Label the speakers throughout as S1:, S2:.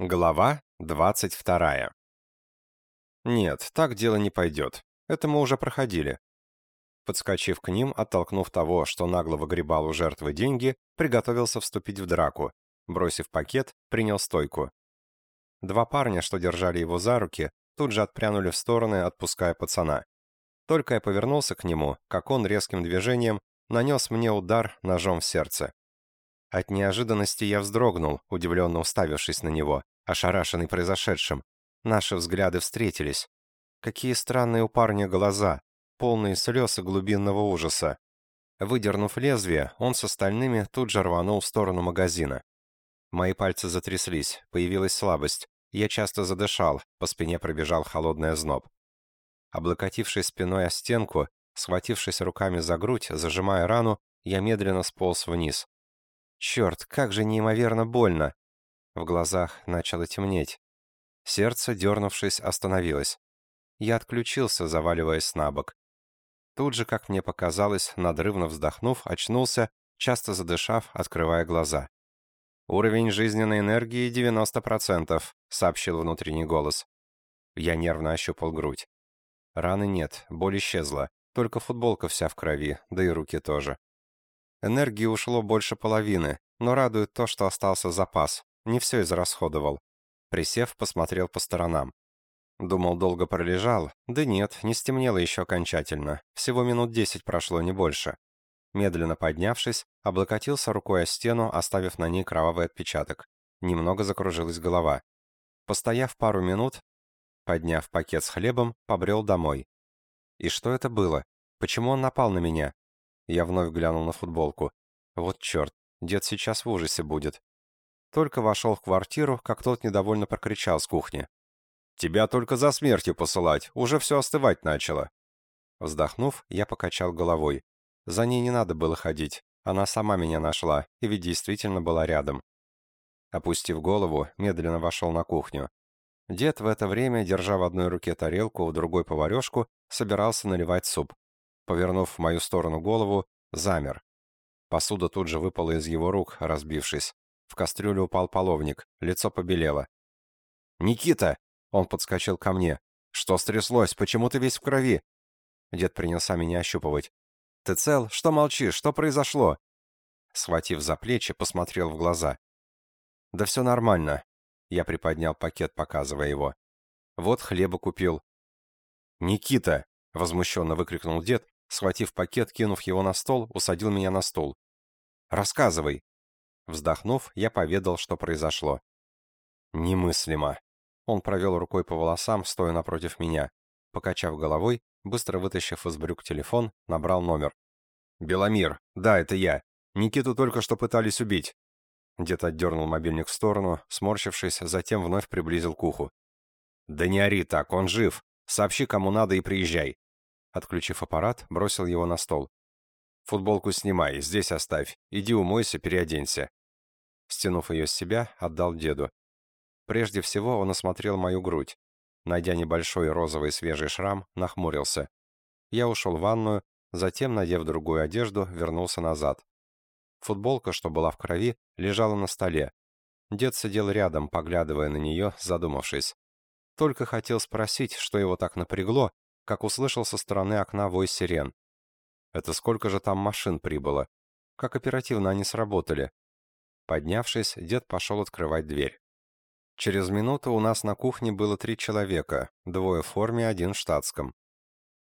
S1: Глава 22. Нет, так дело не пойдет. Это мы уже проходили. Подскочив к ним, оттолкнув того, что нагло выгребал у жертвы деньги, приготовился вступить в драку. Бросив пакет, принял стойку. Два парня, что держали его за руки, тут же отпрянули в стороны, отпуская пацана. Только я повернулся к нему, как он резким движением нанес мне удар ножом в сердце. От неожиданности я вздрогнул, удивленно уставившись на него, ошарашенный произошедшим. Наши взгляды встретились. Какие странные у парня глаза, полные слез и глубинного ужаса. Выдернув лезвие, он с остальными тут же рванул в сторону магазина. Мои пальцы затряслись, появилась слабость. Я часто задышал, по спине пробежал холодный озноб. Облокотившись спиной о стенку, схватившись руками за грудь, зажимая рану, я медленно сполз вниз. Черт, как же неимоверно больно. В глазах начало темнеть. Сердце, дернувшись, остановилось. Я отключился, заваливаясь на бок. Тут же, как мне показалось, надрывно вздохнув, очнулся, часто задышав, открывая глаза. «Уровень жизненной энергии 90%, — сообщил внутренний голос. Я нервно ощупал грудь. Раны нет, боль исчезла, только футболка вся в крови, да и руки тоже. Энергии ушло больше половины, но радует то, что остался запас. Не все израсходовал. Присев, посмотрел по сторонам. Думал, долго пролежал. Да нет, не стемнело еще окончательно. Всего минут десять прошло, не больше. Медленно поднявшись, облокотился рукой о стену, оставив на ней кровавый отпечаток. Немного закружилась голова. Постояв пару минут, подняв пакет с хлебом, побрел домой. И что это было? Почему он напал на меня? Я вновь глянул на футболку. Вот черт, дед сейчас в ужасе будет. Только вошел в квартиру, как тот недовольно прокричал с кухни. «Тебя только за смертью посылать, уже все остывать начало». Вздохнув, я покачал головой. За ней не надо было ходить, она сама меня нашла, и ведь действительно была рядом. Опустив голову, медленно вошел на кухню. Дед в это время, держа в одной руке тарелку, в другой поварешку, собирался наливать суп повернув в мою сторону голову, замер. Посуда тут же выпала из его рук, разбившись. В кастрюлю упал половник, лицо побелело. «Никита!» — он подскочил ко мне. «Что стряслось? Почему ты весь в крови?» Дед принялся меня ощупывать. «Ты цел? Что молчишь? Что произошло?» Схватив за плечи, посмотрел в глаза. «Да все нормально». Я приподнял пакет, показывая его. «Вот хлеба купил». «Никита!» — возмущенно выкрикнул дед, Схватив пакет, кинув его на стол, усадил меня на стул. «Рассказывай!» Вздохнув, я поведал, что произошло. «Немыслимо!» Он провел рукой по волосам, стоя напротив меня. Покачав головой, быстро вытащив из брюк телефон, набрал номер. «Беломир! Да, это я! Никиту только что пытались убить!» Дед отдернул мобильник в сторону, сморщившись, затем вновь приблизил к уху. «Да не ори так, он жив! Сообщи, кому надо, и приезжай!» Отключив аппарат, бросил его на стол. «Футболку снимай, здесь оставь. Иди умойся, переоденься». Стянув ее с себя, отдал деду. Прежде всего он осмотрел мою грудь. Найдя небольшой розовый свежий шрам, нахмурился. Я ушел в ванную, затем, надев другую одежду, вернулся назад. Футболка, что была в крови, лежала на столе. Дед сидел рядом, поглядывая на нее, задумавшись. Только хотел спросить, что его так напрягло, как услышал со стороны окна вой сирен. Это сколько же там машин прибыло? Как оперативно они сработали? Поднявшись, дед пошел открывать дверь. Через минуту у нас на кухне было три человека, двое в форме, один в штатском.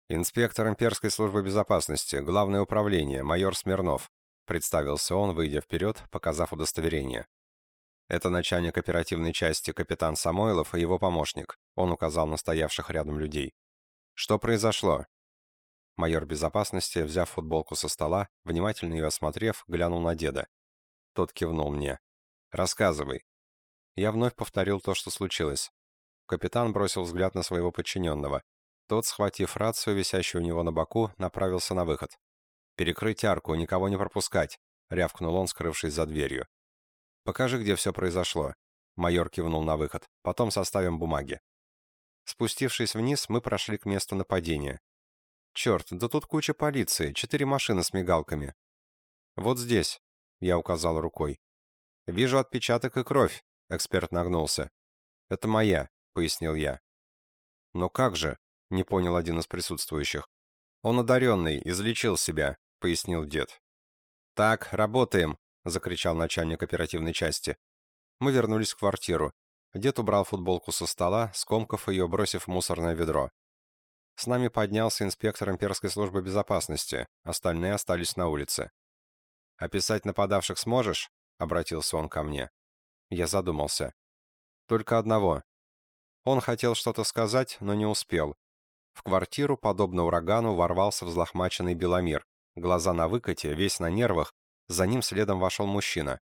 S1: «Инспектор имперской службы безопасности, главное управление, майор Смирнов», представился он, выйдя вперед, показав удостоверение. «Это начальник оперативной части капитан Самойлов и его помощник», он указал на стоявших рядом людей. «Что произошло?» Майор безопасности, взяв футболку со стола, внимательно ее осмотрев, глянул на деда. Тот кивнул мне. «Рассказывай». Я вновь повторил то, что случилось. Капитан бросил взгляд на своего подчиненного. Тот, схватив рацию, висящую у него на боку, направился на выход. «Перекрыть арку, никого не пропускать», — рявкнул он, скрывшись за дверью. «Покажи, где все произошло». Майор кивнул на выход. «Потом составим бумаги». Спустившись вниз, мы прошли к месту нападения. Черт, да тут куча полиции, четыре машины с мигалками. Вот здесь, я указал рукой. Вижу отпечаток и кровь, эксперт нагнулся. «Это моя», — пояснил я. «Но как же?» — не понял один из присутствующих. «Он одаренный, излечил себя», — пояснил дед. «Так, работаем», — закричал начальник оперативной части. Мы вернулись в квартиру. Дед убрал футболку со стола, скомкав ее, бросив в мусорное ведро. С нами поднялся инспектор имперской службы безопасности, остальные остались на улице. «Описать нападавших сможешь?» — обратился он ко мне. Я задумался. «Только одного». Он хотел что-то сказать, но не успел. В квартиру, подобно урагану, ворвался взлохмаченный Беломир. Глаза на выкате, весь на нервах, за ним следом вошел мужчина.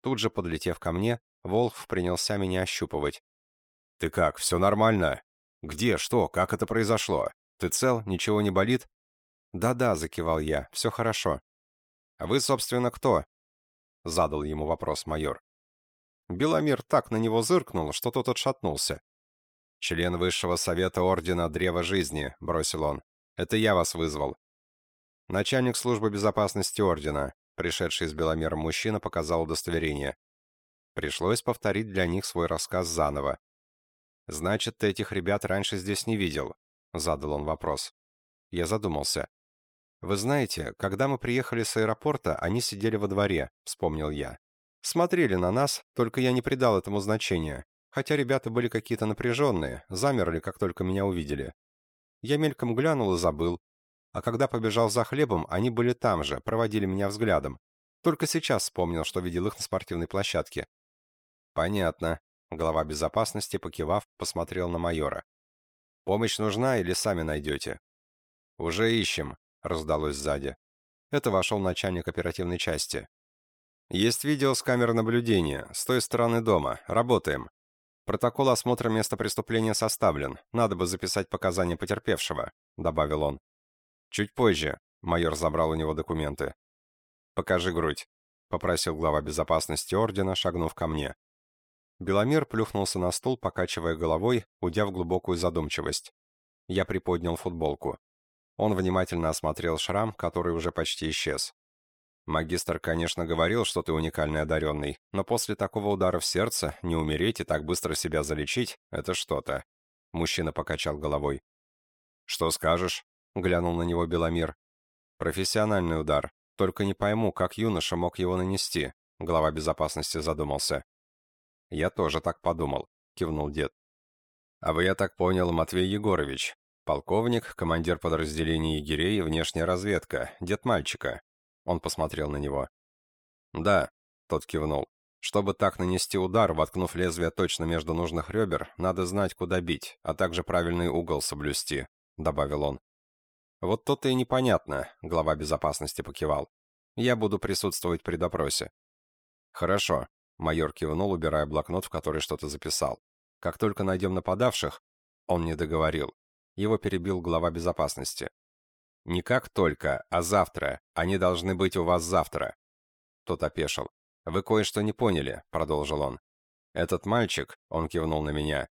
S1: Тут же, подлетев ко мне, Волхв принялся меня ощупывать. «Ты как, все нормально? Где, что, как это произошло? Ты цел, ничего не болит?» «Да-да», — закивал я, — «все хорошо». «А вы, собственно, кто?» — задал ему вопрос майор. Беломир так на него зыркнул, что тот отшатнулся. «Член Высшего Совета Ордена Древа Жизни», — бросил он. «Это я вас вызвал». Начальник службы безопасности Ордена, пришедший с Беломером мужчина, показал удостоверение. Пришлось повторить для них свой рассказ заново. «Значит, ты этих ребят раньше здесь не видел?» — задал он вопрос. Я задумался. «Вы знаете, когда мы приехали с аэропорта, они сидели во дворе», — вспомнил я. «Смотрели на нас, только я не придал этому значения, хотя ребята были какие-то напряженные, замерли, как только меня увидели. Я мельком глянул и забыл. А когда побежал за хлебом, они были там же, проводили меня взглядом. Только сейчас вспомнил, что видел их на спортивной площадке. «Понятно». Глава безопасности, покивав, посмотрел на майора. «Помощь нужна или сами найдете?» «Уже ищем», — раздалось сзади. Это вошел начальник оперативной части. «Есть видео с камер наблюдения, с той стороны дома. Работаем. Протокол осмотра места преступления составлен. Надо бы записать показания потерпевшего», — добавил он. «Чуть позже», — майор забрал у него документы. «Покажи грудь», — попросил глава безопасности ордена, шагнув ко мне. Беломер плюхнулся на стул, покачивая головой, уйдя в глубокую задумчивость. Я приподнял футболку. Он внимательно осмотрел шрам, который уже почти исчез. «Магистр, конечно, говорил, что ты уникальный одаренный, но после такого удара в сердце не умереть и так быстро себя залечить — это что-то». Мужчина покачал головой. «Что скажешь?» — глянул на него Беломир. «Профессиональный удар. Только не пойму, как юноша мог его нанести», — глава безопасности задумался. «Я тоже так подумал», — кивнул дед. «А вы, я так понял, Матвей Егорович, полковник, командир подразделения егерей и внешняя разведка, дед мальчика». Он посмотрел на него. «Да», — тот кивнул. «Чтобы так нанести удар, воткнув лезвие точно между нужных ребер, надо знать, куда бить, а также правильный угол соблюсти», — добавил он. «Вот то-то и непонятно», — глава безопасности покивал. «Я буду присутствовать при допросе». «Хорошо», Майор кивнул, убирая блокнот, в который что-то записал. «Как только найдем нападавших...» Он не договорил. Его перебил глава безопасности. «Не как только, а завтра. Они должны быть у вас завтра». Тот опешил. «Вы кое-что не поняли», — продолжил он. «Этот мальчик», — он кивнул на меня,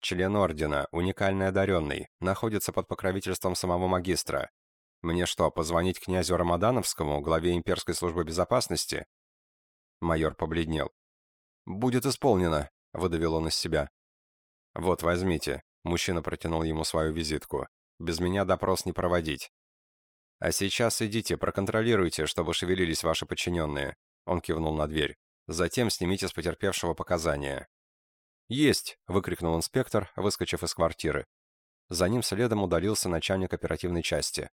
S1: член ордена, уникальный одаренный, находится под покровительством самого магистра. Мне что, позвонить князю Рамадановскому, главе имперской службы безопасности?» Майор побледнел. «Будет исполнено», — выдавил он из себя. «Вот, возьмите». Мужчина протянул ему свою визитку. «Без меня допрос не проводить». «А сейчас идите, проконтролируйте, чтобы шевелились ваши подчиненные». Он кивнул на дверь. «Затем снимите с потерпевшего показания». «Есть!» — выкрикнул инспектор, выскочив из квартиры. За ним следом удалился начальник оперативной части.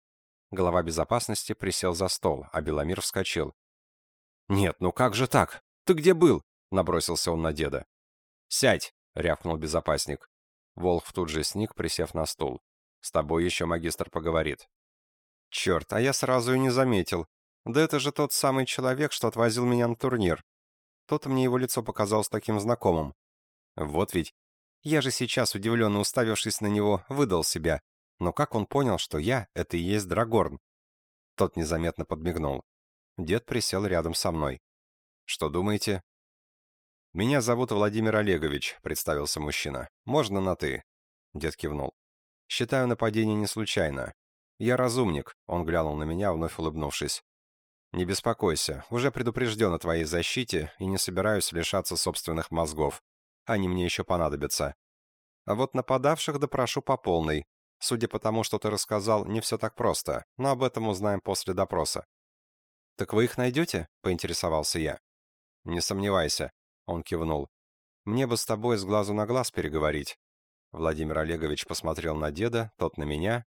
S1: Глава безопасности присел за стол, а Беломир вскочил. «Нет, ну как же так? Ты где был? Набросился он на деда. «Сядь!» — рявкнул безопасник. Волх тут же сник, присев на стул. «С тобой еще магистр поговорит». «Черт, а я сразу и не заметил. Да это же тот самый человек, что отвозил меня на турнир. Тот мне его лицо показалось таким знакомым. Вот ведь. Я же сейчас, удивленно уставившись на него, выдал себя. Но как он понял, что я — это и есть Драгорн?» Тот незаметно подмигнул. Дед присел рядом со мной. «Что думаете?» «Меня зовут Владимир Олегович», — представился мужчина. «Можно на «ты»?» Дед кивнул. «Считаю нападение не случайно. Я разумник», — он глянул на меня, вновь улыбнувшись. «Не беспокойся, уже предупрежден о твоей защите и не собираюсь лишаться собственных мозгов. Они мне еще понадобятся. А вот нападавших допрошу по полной. Судя по тому, что ты рассказал, не все так просто, но об этом узнаем после допроса. «Так вы их найдете?» — поинтересовался я. «Не сомневайся», — он кивнул. «Мне бы с тобой с глазу на глаз переговорить». Владимир Олегович посмотрел на деда, тот на меня.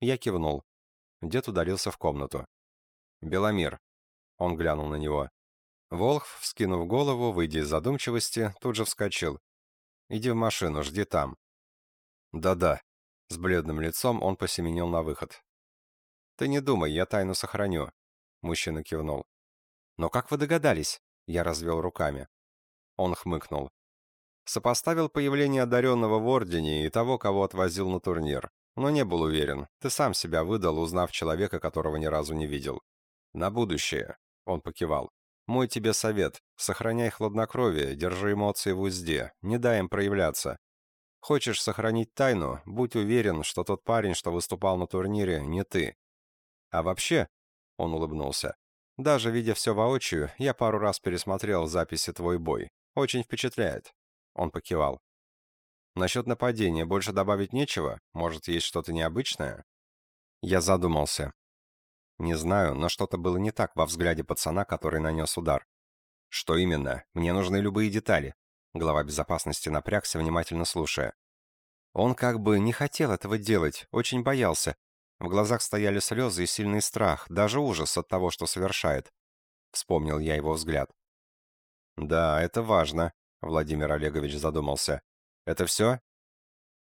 S1: Я кивнул. Дед удалился в комнату. «Беломир». Он глянул на него. Волхв, вскинув голову, выйдя из задумчивости, тут же вскочил. «Иди в машину, жди там». «Да-да». С бледным лицом он посеменил на выход. «Ты не думай, я тайну сохраню», — мужчина кивнул. «Но как вы догадались?» — я развел руками. Он хмыкнул. Сопоставил появление одаренного в Ордене и того, кого отвозил на турнир. Но не был уверен. Ты сам себя выдал, узнав человека, которого ни разу не видел. На будущее. Он покивал. Мой тебе совет. Сохраняй хладнокровие, держи эмоции в узде, не дай им проявляться. Хочешь сохранить тайну, будь уверен, что тот парень, что выступал на турнире, не ты. А вообще, он улыбнулся, даже видя все воочию, я пару раз пересмотрел записи твой бой. Очень впечатляет. Он покивал. Насчет нападения больше добавить нечего? Может, есть что-то необычное? Я задумался. Не знаю, но что-то было не так во взгляде пацана, который нанес удар. Что именно? Мне нужны любые детали. Глава безопасности напрягся, внимательно слушая. Он как бы не хотел этого делать, очень боялся. В глазах стояли слезы и сильный страх, даже ужас от того, что совершает. Вспомнил я его взгляд. «Да, это важно», — Владимир Олегович задумался. «Это все?»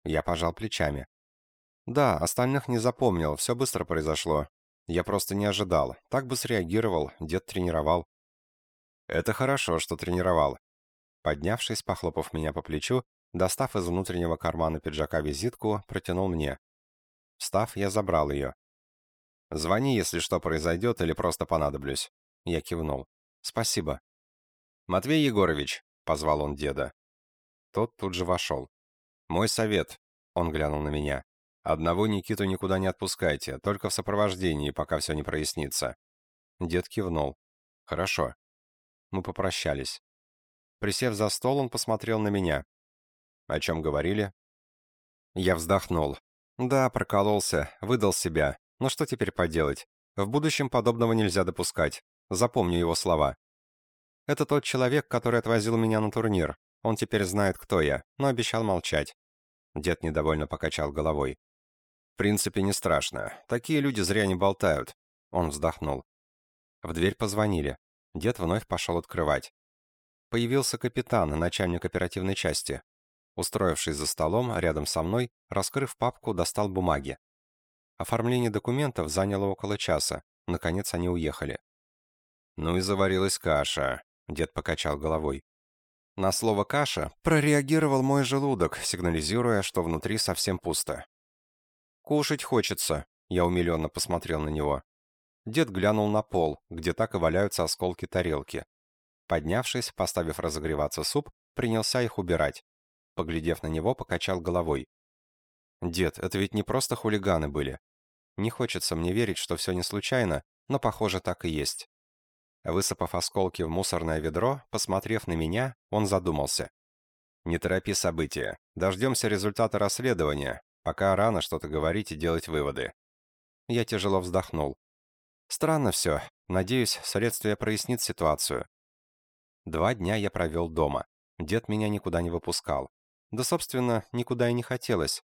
S1: Я пожал плечами. «Да, остальных не запомнил, все быстро произошло. Я просто не ожидал. Так бы среагировал, дед тренировал. Это хорошо, что тренировал. Поднявшись, похлопав меня по плечу, достав из внутреннего кармана пиджака визитку, протянул мне. Встав, я забрал ее. «Звони, если что произойдет или просто понадоблюсь». Я кивнул. «Спасибо». «Матвей Егорович», — позвал он деда. Тот тут же вошел. «Мой совет», — он глянул на меня. Одного Никиту никуда не отпускайте, только в сопровождении, пока все не прояснится. Дед кивнул. Хорошо. Мы попрощались. Присев за стол, он посмотрел на меня. О чем говорили? Я вздохнул. Да, прокололся, выдал себя. Но что теперь поделать? В будущем подобного нельзя допускать. Запомню его слова. Это тот человек, который отвозил меня на турнир. Он теперь знает, кто я, но обещал молчать. Дед недовольно покачал головой принципе, не страшно. Такие люди зря не болтают. Он вздохнул. В дверь позвонили. Дед вновь пошел открывать. Появился капитан, начальник оперативной части. Устроившись за столом, рядом со мной, раскрыв папку, достал бумаги. Оформление документов заняло около часа. Наконец они уехали. «Ну и заварилась каша», — дед покачал головой. На слово «каша» прореагировал мой желудок, сигнализируя, что внутри совсем пусто. «Кушать хочется», — я умиленно посмотрел на него. Дед глянул на пол, где так и валяются осколки тарелки. Поднявшись, поставив разогреваться суп, принялся их убирать. Поглядев на него, покачал головой. «Дед, это ведь не просто хулиганы были. Не хочется мне верить, что все не случайно, но, похоже, так и есть». Высыпав осколки в мусорное ведро, посмотрев на меня, он задумался. «Не торопи события. Дождемся результата расследования, Пока рано что-то говорить и делать выводы. Я тяжело вздохнул. Странно все. Надеюсь, следствие прояснит ситуацию. Два дня я провел дома. Дед меня никуда не выпускал. Да, собственно, никуда и не хотелось.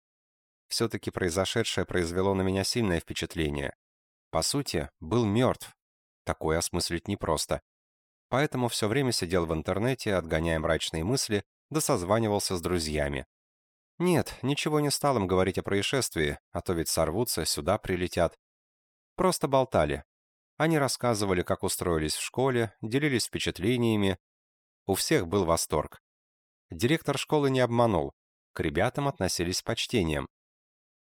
S1: Все-таки произошедшее произвело на меня сильное впечатление. По сути, был мертв. Такое осмыслить непросто. Поэтому все время сидел в интернете, отгоняя мрачные мысли, да созванивался с друзьями. Нет, ничего не стал им говорить о происшествии, а то ведь сорвутся, сюда прилетят. Просто болтали. Они рассказывали, как устроились в школе, делились впечатлениями. У всех был восторг. Директор школы не обманул. К ребятам относились с почтением.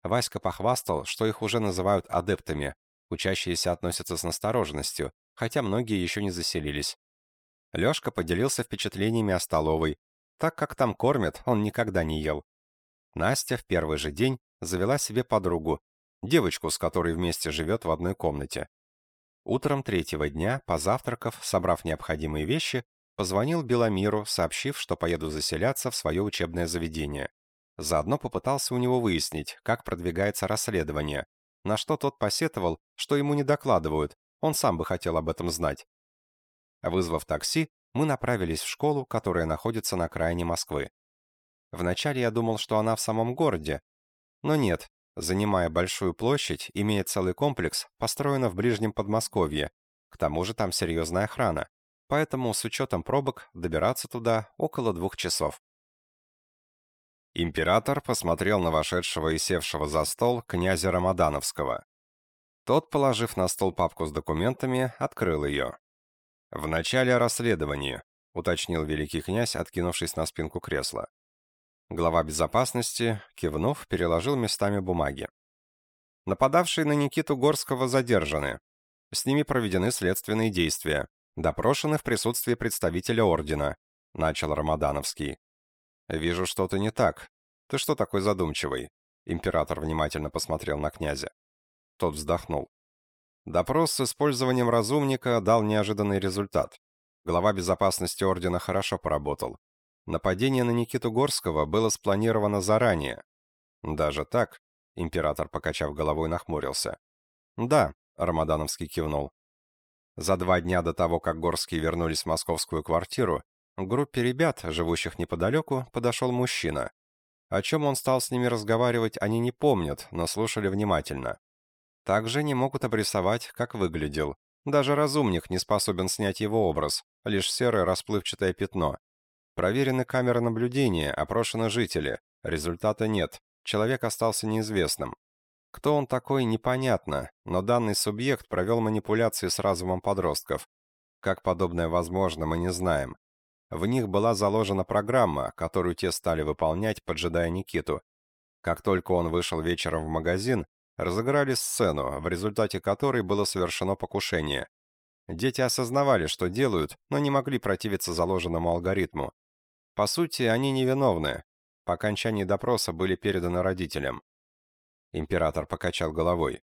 S1: Васька похвастал, что их уже называют адептами. Учащиеся относятся с настороженностью, хотя многие еще не заселились. Лешка поделился впечатлениями о столовой. Так как там кормят, он никогда не ел. Настя в первый же день завела себе подругу, девочку, с которой вместе живет в одной комнате. Утром третьего дня, позавтракав, собрав необходимые вещи, Позвонил Беломиру, сообщив, что поеду заселяться в свое учебное заведение. Заодно попытался у него выяснить, как продвигается расследование, на что тот посетовал, что ему не докладывают, он сам бы хотел об этом знать. Вызвав такси, мы направились в школу, которая находится на окраине Москвы. Вначале я думал, что она в самом городе, но нет, занимая большую площадь, имея целый комплекс, построена в ближнем Подмосковье. К тому же там серьезная охрана, поэтому с учетом пробок добираться туда около двух часов. Император посмотрел на вошедшего и севшего за стол князя Рамадановского. Тот, положив на стол папку с документами, открыл ее. «В начале расследования», — уточнил великий князь, откинувшись на спинку кресла. Глава безопасности, кивнув, переложил местами бумаги. Нападавшие на Никиту Горского задержаны. С ними проведены следственные действия. Допрошены в присутствии представителя ордена, начал Рамадановский. «Вижу, что-то не так. Ты что такой задумчивый?» Император внимательно посмотрел на князя. Тот вздохнул. Допрос с использованием разумника дал неожиданный результат. Глава безопасности Ордена хорошо поработал. Нападение на Никиту Горского было спланировано заранее. Даже так? Император, покачав головой, нахмурился. Да, Рамадановский кивнул. За два дня до того, как Горские вернулись в московскую квартиру, к группе ребят, живущих неподалеку, подошел мужчина. О чем он стал с ними разговаривать, они не помнят, но слушали внимательно. Также не могут обрисовать, как выглядел. Даже разумник не способен снять его образ, лишь серое расплывчатое пятно. Проверены камеры наблюдения, опрошены жители. Результата нет, человек остался неизвестным. Кто он такой, непонятно, но данный субъект провел манипуляции с разумом подростков. Как подобное возможно, мы не знаем. В них была заложена программа, которую те стали выполнять, поджидая Никиту. Как только он вышел вечером в магазин, разыграли сцену, в результате которой было совершено покушение. Дети осознавали, что делают, но не могли противиться заложенному алгоритму. По сути, они невиновны. По окончании допроса были переданы родителям. Император покачал головой.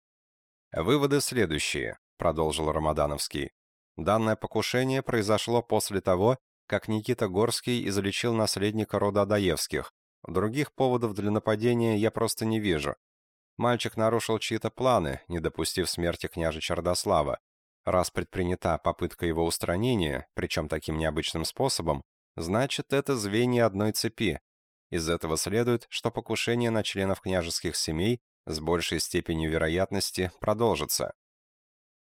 S1: «Выводы следующие», — продолжил Рамадановский. «Данное покушение произошло после того, как Никита Горский излечил наследника рода Адаевских. Других поводов для нападения я просто не вижу. Мальчик нарушил чьи-то планы, не допустив смерти княжа Чардослава. Раз предпринята попытка его устранения, причем таким необычным способом, значит, это звенья одной цепи. Из этого следует, что покушение на членов княжеских семей с большей степенью вероятности продолжится.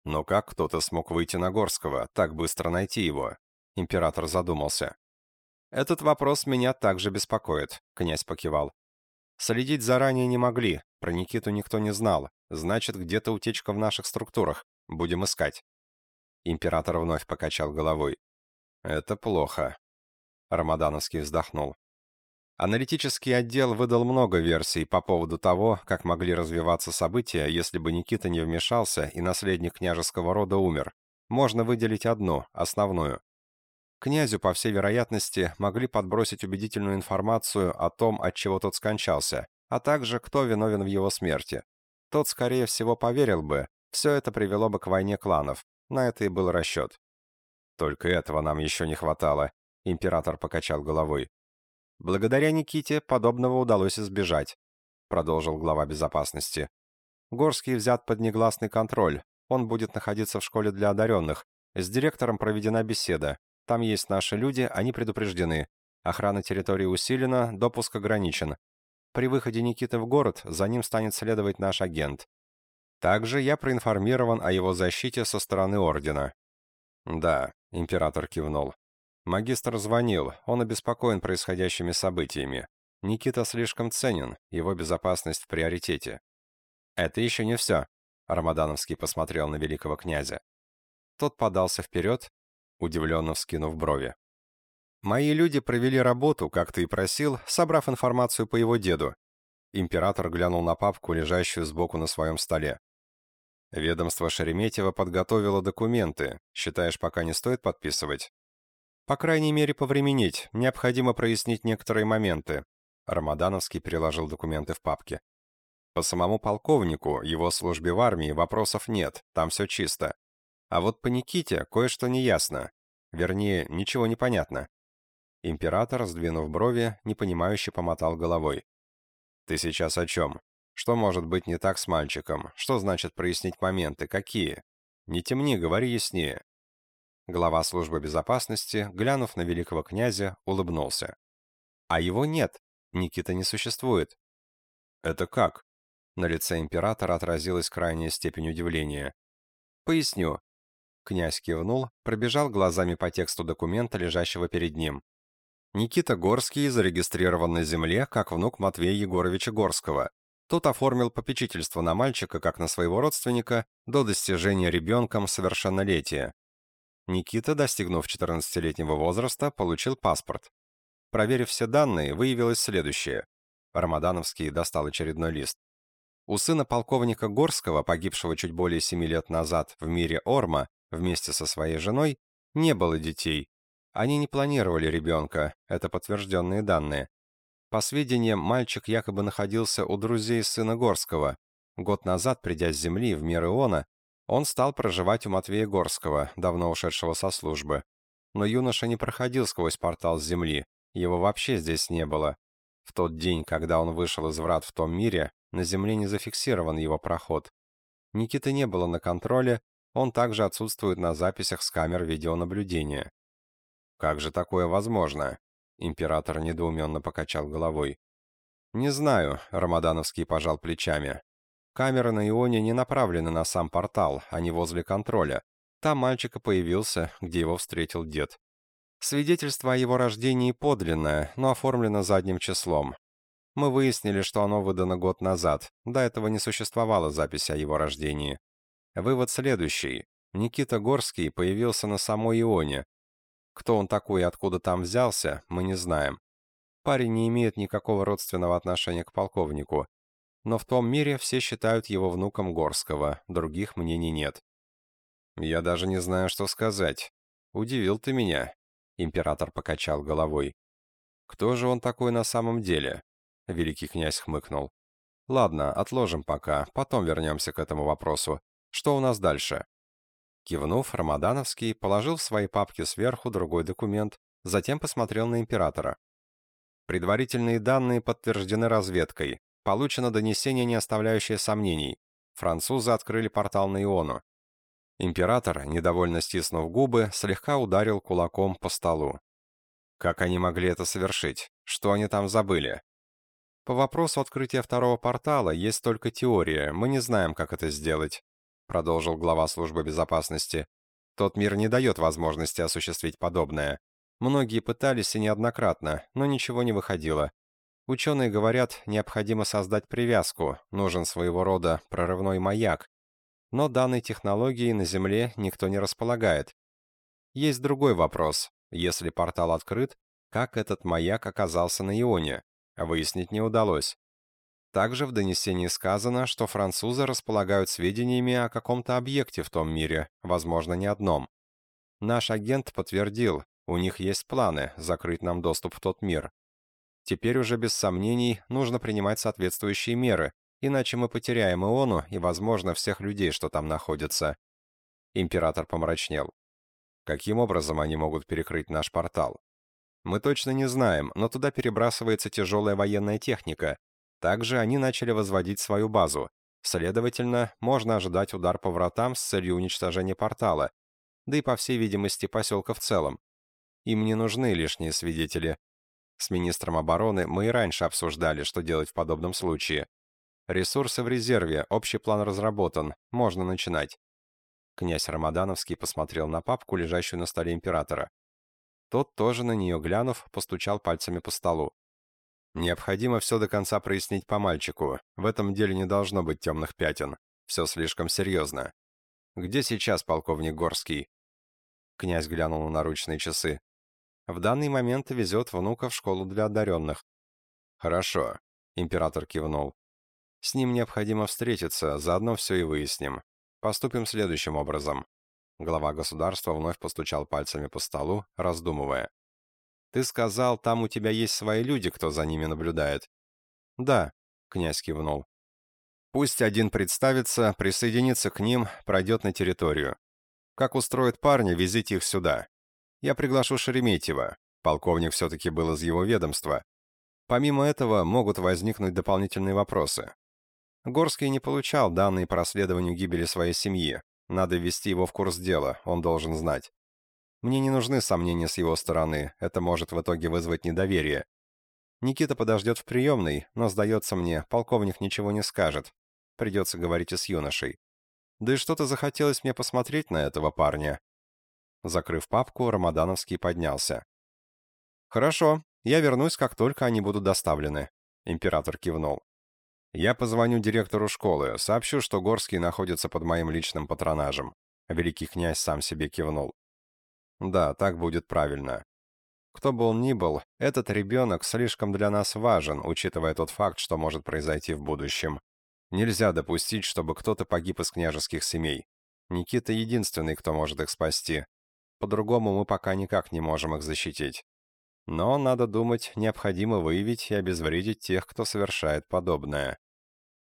S1: Но как кто-то смог выйти на Горского, так быстро найти его? Император задумался. «Этот вопрос меня также беспокоит», — князь покивал. «Следить заранее не могли, про Никиту никто не знал, значит, где-то утечка в наших структурах. Будем искать». Император вновь покачал головой. «Это плохо». Рамадановский вздохнул. Аналитический отдел выдал много версий по поводу того, как могли развиваться события, если бы Никита не вмешался и наследник княжеского рода умер. Можно выделить одну, основную. Князю, по всей вероятности, могли подбросить убедительную информацию о том, от чего тот скончался, а также кто виновен в его смерти. Тот, скорее всего, поверил бы, все это привело бы к войне кланов. На это и был расчет. Только этого нам еще не хватало, император покачал головой. Благодаря Никите подобного удалось избежать, продолжил глава безопасности. Горский взят под негласный контроль. Он будет находиться в школе для одаренных. С директором проведена беседа. Там есть наши люди, они предупреждены. Охрана территории усилена, допуск ограничен. При выходе Никиты в город за ним станет следовать наш агент. Также я проинформирован о его защите со стороны Ордена». «Да», — император кивнул. Магистр звонил, он обеспокоен происходящими событиями. Никита слишком ценен, его безопасность в приоритете. «Это еще не все», — Рамадановский посмотрел на великого князя. Тот подался вперед, удивленно вскинув брови. «Мои люди провели работу, как ты и просил, собрав информацию по его деду». Император глянул на папку, лежащую сбоку на своем столе. «Ведомство Шереметьево подготовило документы. Считаешь, пока не стоит подписывать?» «По крайней мере, повременить. Необходимо прояснить некоторые моменты». Рамадановский переложил документы в папке. «По самому полковнику, его службе в армии, вопросов нет, там все чисто. А вот по Никите кое-что неясно. Вернее, ничего не понятно. Император, сдвинув брови, непонимающе помотал головой. «Ты сейчас о чем? Что может быть не так с мальчиком? Что значит прояснить моменты? Какие? Не темни, говори яснее». Глава службы безопасности, глянув на великого князя, улыбнулся. «А его нет. Никита не существует». «Это как?» На лице императора отразилась крайняя степень удивления. «Поясню». Князь кивнул, пробежал глазами по тексту документа, лежащего перед ним. Никита Горский зарегистрирован на земле как внук Матвея Егоровича Горского. Тот оформил попечительство на мальчика как на своего родственника до достижения ребенком совершеннолетия. Никита, достигнув 14-летнего возраста, получил паспорт. Проверив все данные, выявилось следующее. Рамадановский достал очередной лист. У сына полковника Горского, погибшего чуть более 7 лет назад в мире Орма, вместе со своей женой, не было детей, они не планировали ребенка, это подтвержденные данные. По сведениям, мальчик якобы находился у друзей сына Горского. Год назад, придя с земли в мир Иона, он стал проживать у Матвея Горского, давно ушедшего со службы. Но юноша не проходил сквозь портал с земли, его вообще здесь не было. В тот день, когда он вышел из врат в том мире, на земле не зафиксирован его проход. Никиты не было на контроле, он также отсутствует на записях с камер видеонаблюдения. «Как же такое возможно?» Император недоуменно покачал головой. «Не знаю», — Рамадановский пожал плечами. «Камеры на Ионе не направлены на сам портал, а не возле контроля. Там мальчика появился, где его встретил дед. Свидетельство о его рождении подлинное, но оформлено задним числом. Мы выяснили, что оно выдано год назад. До этого не существовало записи о его рождении. Вывод следующий. Никита Горский появился на самой Ионе, кто он такой и откуда там взялся, мы не знаем. Парень не имеет никакого родственного отношения к полковнику. Но в том мире все считают его внуком Горского, других мнений нет. Я даже не знаю, что сказать. Удивил ты меня. Император покачал головой. Кто же он такой на самом деле? Великий князь хмыкнул. Ладно, отложим пока, потом вернемся к этому вопросу. Что у нас дальше? Кивнув, Рамадановский положил в свои папки сверху другой документ, затем посмотрел на императора. Предварительные данные подтверждены разведкой. Получено донесение, не оставляющее сомнений. Французы открыли портал на Иону. Император, недовольно стиснув губы, слегка ударил кулаком по столу. Как они могли это совершить? Что они там забыли? По вопросу открытия второго портала есть только теория, мы не знаем, как это сделать продолжил глава службы безопасности. Тот мир не дает возможности осуществить подобное. Многие пытались и неоднократно, но ничего не выходило. Ученые говорят, необходимо создать привязку, нужен своего рода прорывной маяк. Но данной технологией на Земле никто не располагает. Есть другой вопрос. Если портал открыт, как этот маяк оказался на Ионе? Выяснить не удалось. Также в донесении сказано, что французы располагают сведениями о каком-то объекте в том мире, возможно, не одном. Наш агент подтвердил, у них есть планы закрыть нам доступ в тот мир. Теперь уже без сомнений нужно принимать соответствующие меры, иначе мы потеряем Иону и, возможно, всех людей, что там находятся. Император помрачнел. Каким образом они могут перекрыть наш портал? Мы точно не знаем, но туда перебрасывается тяжелая военная техника, также они начали возводить свою базу. Следовательно, можно ожидать удар по вратам с целью уничтожения портала, да и, по всей видимости, поселка в целом. Им не нужны лишние свидетели. С министром обороны мы и раньше обсуждали, что делать в подобном случае. Ресурсы в резерве, общий план разработан, можно начинать. Князь Рамадановский посмотрел на папку, лежащую на столе императора. Тот, тоже на нее глянув, постучал пальцами по столу. Необходимо все до конца прояснить по мальчику. В этом деле не должно быть темных пятен. Все слишком серьезно. Где сейчас полковник Горский? Князь глянул на наручные часы. В данный момент везет внука в школу для одаренных. Хорошо. Император кивнул. С ним необходимо встретиться, заодно все и выясним. Поступим следующим образом. Глава государства вновь постучал пальцами по столу, раздумывая. Ты сказал, там у тебя есть свои люди, кто за ними наблюдает. Да, князь кивнул. Пусть один представится, присоединится к ним, пройдет на территорию. Как устроят парня, везите их сюда. Я приглашу Шереметьева. Полковник все-таки был из его ведомства. Помимо этого, могут возникнуть дополнительные вопросы. Горский не получал данные по расследованию гибели своей семьи. Надо ввести его в курс дела, он должен знать. Мне не нужны сомнения с его стороны, это может в итоге вызвать недоверие. Никита подождет в приемной, но, сдается мне, полковник ничего не скажет. Придется говорить и с юношей. Да и что-то захотелось мне посмотреть на этого парня. Закрыв папку, Рамадановский поднялся. «Хорошо, я вернусь, как только они будут доставлены», — император кивнул. «Я позвоню директору школы, сообщу, что Горский находится под моим личным патронажем». Великий князь сам себе кивнул. «Да, так будет правильно. Кто бы он ни был, этот ребенок слишком для нас важен, учитывая тот факт, что может произойти в будущем. Нельзя допустить, чтобы кто-то погиб из княжеских семей. Никита единственный, кто может их спасти. По-другому мы пока никак не можем их защитить. Но, надо думать, необходимо выявить и обезвредить тех, кто совершает подобное.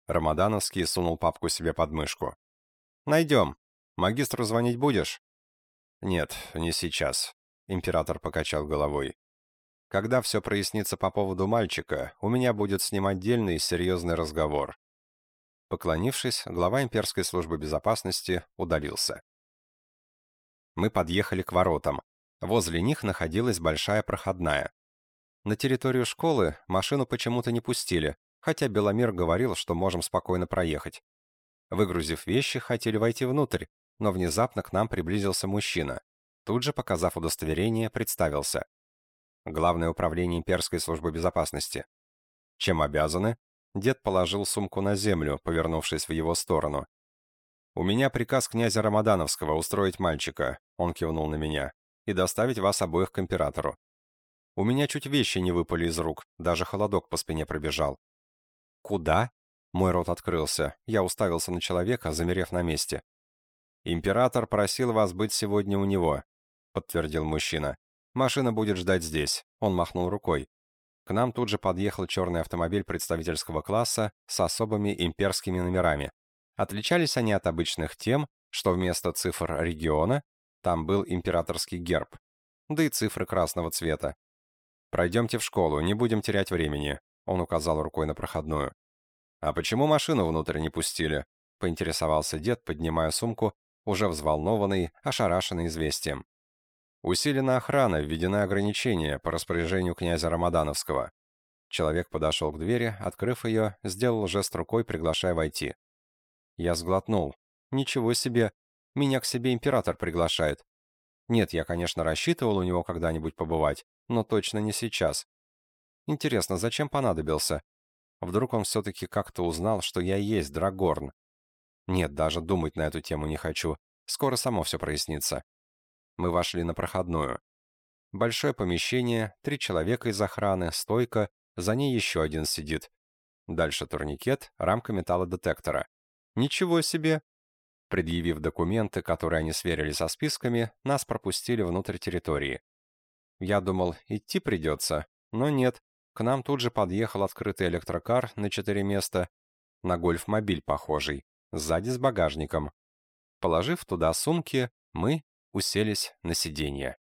S1: Рамадановский сунул папку себе под мышку. «Найдем. Магистру звонить будешь?» «Нет, не сейчас», — император покачал головой. «Когда все прояснится по поводу мальчика, у меня будет с ним отдельный серьезный разговор». Поклонившись, глава имперской службы безопасности удалился. Мы подъехали к воротам. Возле них находилась большая проходная. На территорию школы машину почему-то не пустили, хотя Беломир говорил, что можем спокойно проехать. Выгрузив вещи, хотели войти внутрь, но внезапно к нам приблизился мужчина. Тут же, показав удостоверение, представился. Главное управление имперской службы безопасности. Чем обязаны? Дед положил сумку на землю, повернувшись в его сторону. «У меня приказ князя Рамадановского устроить мальчика», — он кивнул на меня, «и доставить вас обоих к императору». У меня чуть вещи не выпали из рук, даже холодок по спине пробежал. «Куда?» Мой рот открылся. Я уставился на человека, замерев на месте. «Император просил вас быть сегодня у него», — подтвердил мужчина. «Машина будет ждать здесь», — он махнул рукой. К нам тут же подъехал черный автомобиль представительского класса с особыми имперскими номерами. Отличались они от обычных тем, что вместо цифр региона там был императорский герб, да и цифры красного цвета. «Пройдемте в школу, не будем терять времени», — он указал рукой на проходную. «А почему машину внутрь не пустили?» — поинтересовался дед, поднимая сумку, уже взволнованный, ошарашенный известием. «Усилена охрана, введены ограничения по распоряжению князя Рамадановского». Человек подошел к двери, открыв ее, сделал жест рукой, приглашая войти. Я сглотнул. Ничего себе. Меня к себе император приглашает. Нет, я, конечно, рассчитывал у него когда-нибудь побывать, но точно не сейчас. Интересно, зачем понадобился? Вдруг он все-таки как-то узнал, что я есть Драгорн. Нет, даже думать на эту тему не хочу. Скоро само все прояснится. Мы вошли на проходную. Большое помещение, три человека из охраны, стойка, за ней еще один сидит. Дальше турникет, рамка металлодетектора. Ничего себе! Предъявив документы, которые они сверили со списками, нас пропустили внутрь территории. Я думал, идти придется, но нет. К нам тут же подъехал открытый электрокар на четыре места, на гольф-мобиль похожий, сзади с багажником. Положив туда сумки, мы уселись на сиденье.